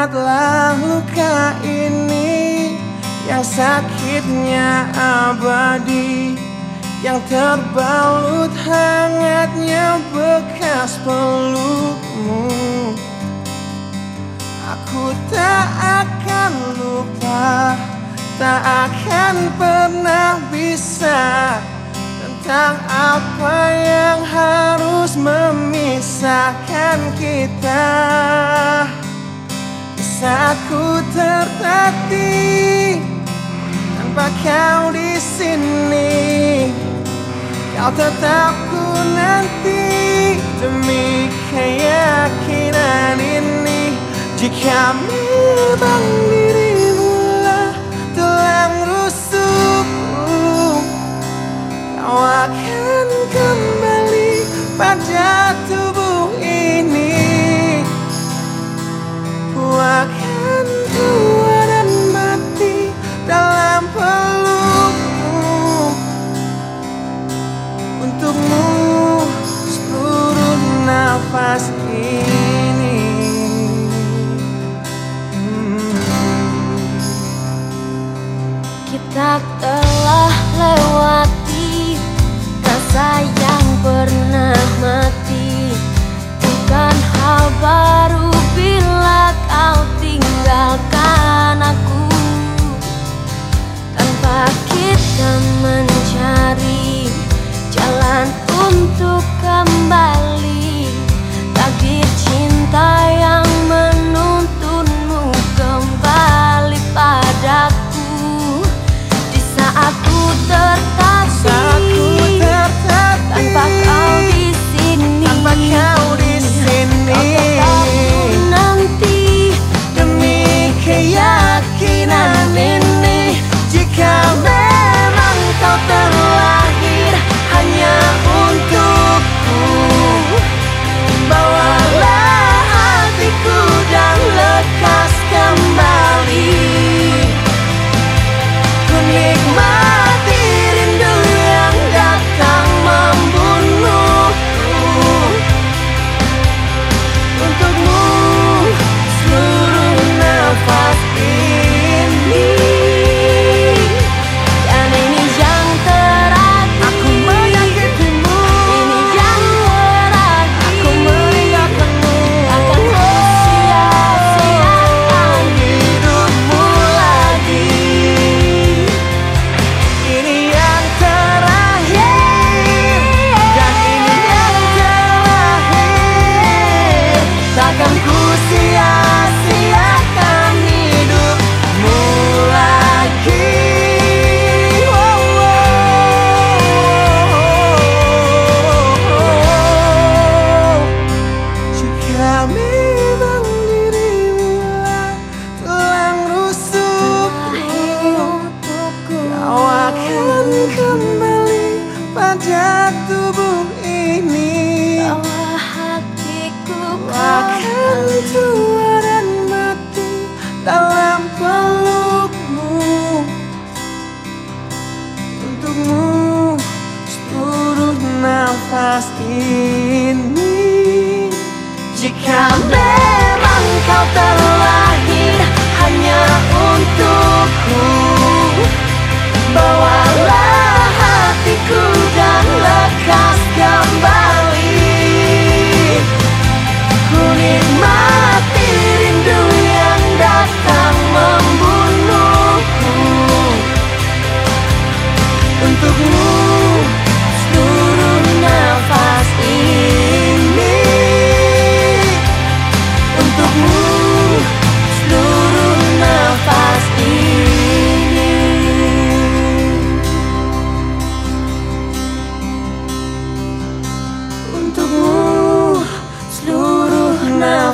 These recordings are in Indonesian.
Lihatlah luka ini yang sakitnya abadi Yang terbalut hangatnya bekas pelukmu. Aku tak akan lupa Tak akan pernah bisa Tentang apa yang harus memisahkan kita aku tertatih tanpa kau di sini. Kau tetap ku nanti demi keyakinan ini jika memang. not the Tubuh ini. Bawa hatiku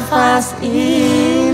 Fast. ini